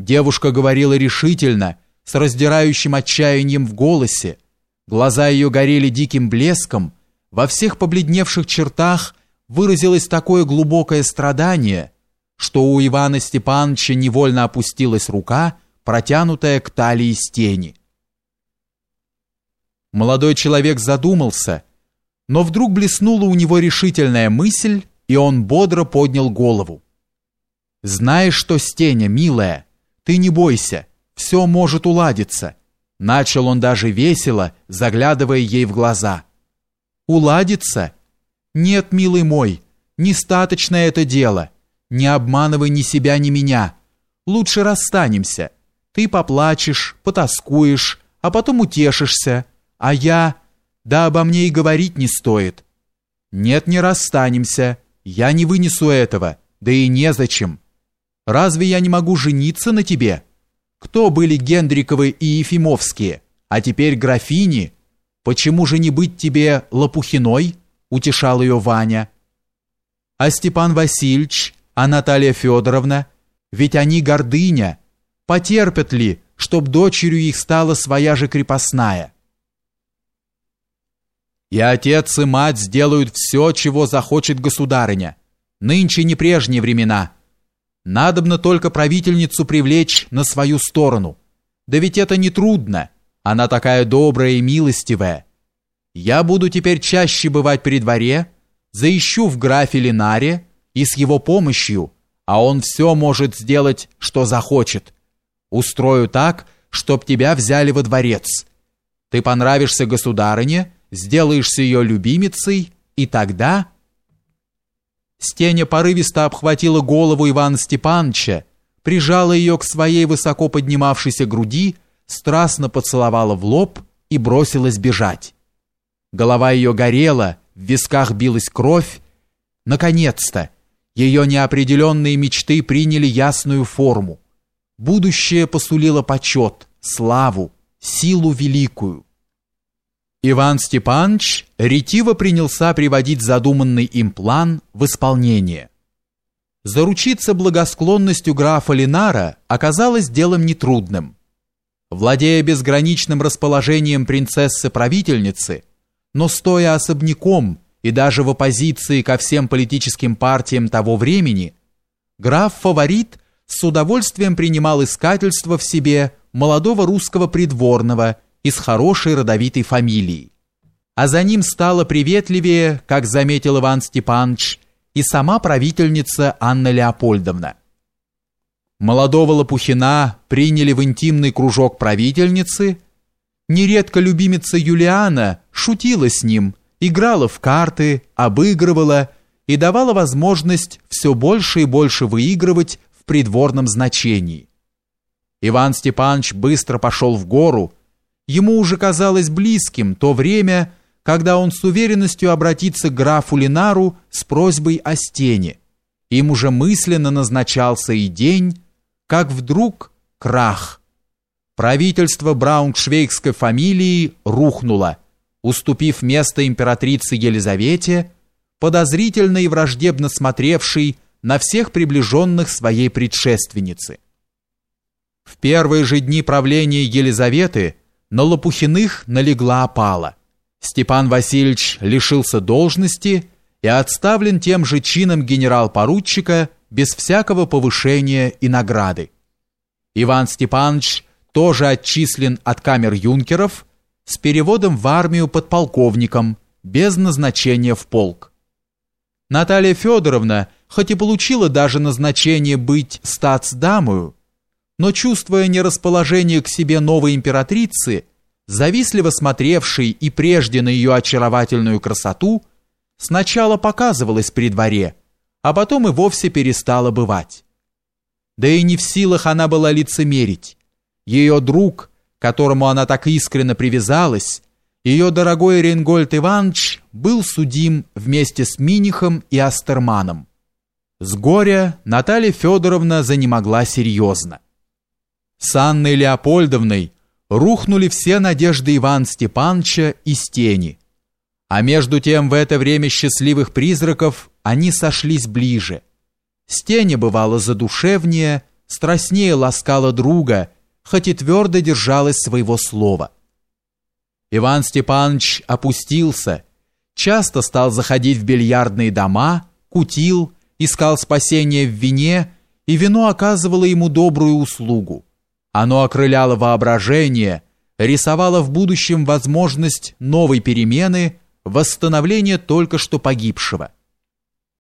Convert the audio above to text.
Девушка говорила решительно, с раздирающим отчаянием в голосе. Глаза ее горели диким блеском, во всех побледневших чертах выразилось такое глубокое страдание, что у Ивана Степановича невольно опустилась рука, протянутая к талии стени. Молодой человек задумался, но вдруг блеснула у него решительная мысль, и он бодро поднял голову. «Знаешь что, Стеня, милая, ты не бойся, все может уладиться». Начал он даже весело, заглядывая ей в глаза. «Уладится? Нет, милый мой, нестаточное это дело. Не обманывай ни себя, ни меня. Лучше расстанемся. Ты поплачешь, потаскуешь, а потом утешишься. А я... Да обо мне и говорить не стоит. Нет, не расстанемся. Я не вынесу этого, да и незачем. Разве я не могу жениться на тебе? Кто были Гендриковы и Ефимовские, а теперь графини? Почему же не быть тебе Лопухиной? Утешал ее Ваня. А Степан Васильевич, а Наталья Федоровна, ведь они гордыня. Потерпят ли, чтоб дочерью их стала своя же крепостная? И отец и мать сделают все, чего захочет государыня. Нынче не прежние времена. Надобно только правительницу привлечь на свою сторону. Да ведь это не трудно. Она такая добрая и милостивая. Я буду теперь чаще бывать при дворе, заищу в графе Линаре и с его помощью, а он все может сделать, что захочет. Устрою так, чтоб тебя взяли во дворец. Ты понравишься государыне, сделаешься ее любимицей, и тогда... Стеня порывисто обхватила голову Ивана Степановича, прижала ее к своей высоко поднимавшейся груди, страстно поцеловала в лоб и бросилась бежать. Голова ее горела, в висках билась кровь. Наконец-то ее неопределенные мечты приняли ясную форму. Будущее посулило почет, славу, силу великую. Иван Степанович ретиво принялся приводить задуманный им план в исполнение. Заручиться благосклонностью графа Линара оказалось делом нетрудным. Владея безграничным расположением принцессы-правительницы, но стоя особняком и даже в оппозиции ко всем политическим партиям того времени, граф-фаворит с удовольствием принимал искательство в себе молодого русского придворного – из хорошей родовитой фамилии. А за ним стала приветливее, как заметил Иван Степанович, и сама правительница Анна Леопольдовна. Молодого Лопухина приняли в интимный кружок правительницы. Нередко любимица Юлиана шутила с ним, играла в карты, обыгрывала и давала возможность все больше и больше выигрывать в придворном значении. Иван Степанович быстро пошел в гору, ему уже казалось близким то время, когда он с уверенностью обратится к графу Линару с просьбой о стене. Им уже мысленно назначался и день, как вдруг крах. Правительство брауншвейгской фамилии рухнуло, уступив место императрице Елизавете, подозрительно и враждебно смотревшей на всех приближенных своей предшественницы. В первые же дни правления Елизаветы на Лопухиных налегла опала. Степан Васильевич лишился должности и отставлен тем же чином генерал-поручика без всякого повышения и награды. Иван Степанович тоже отчислен от камер юнкеров с переводом в армию подполковником без назначения в полк. Наталья Федоровна, хоть и получила даже назначение быть статсдамою, но чувствуя нерасположение к себе новой императрицы, завистливо смотревшей и прежде на ее очаровательную красоту, сначала показывалась при дворе, а потом и вовсе перестала бывать. Да и не в силах она была лицемерить. Ее друг, которому она так искренно привязалась, ее дорогой Ренгольд Иванович был судим вместе с Минихом и Астерманом. С горя Наталья Федоровна занемогла серьезно. С Анной Леопольдовной рухнули все надежды Ивана Степановича из тени. А между тем в это время счастливых призраков они сошлись ближе. Стеня бывала задушевнее, страстнее ласкала друга, хоть и твердо держалась своего слова. Иван Степанович опустился, часто стал заходить в бильярдные дома, кутил, искал спасения в вине, и вино оказывало ему добрую услугу. Оно окрыляло воображение, рисовало в будущем возможность новой перемены, восстановления только что погибшего.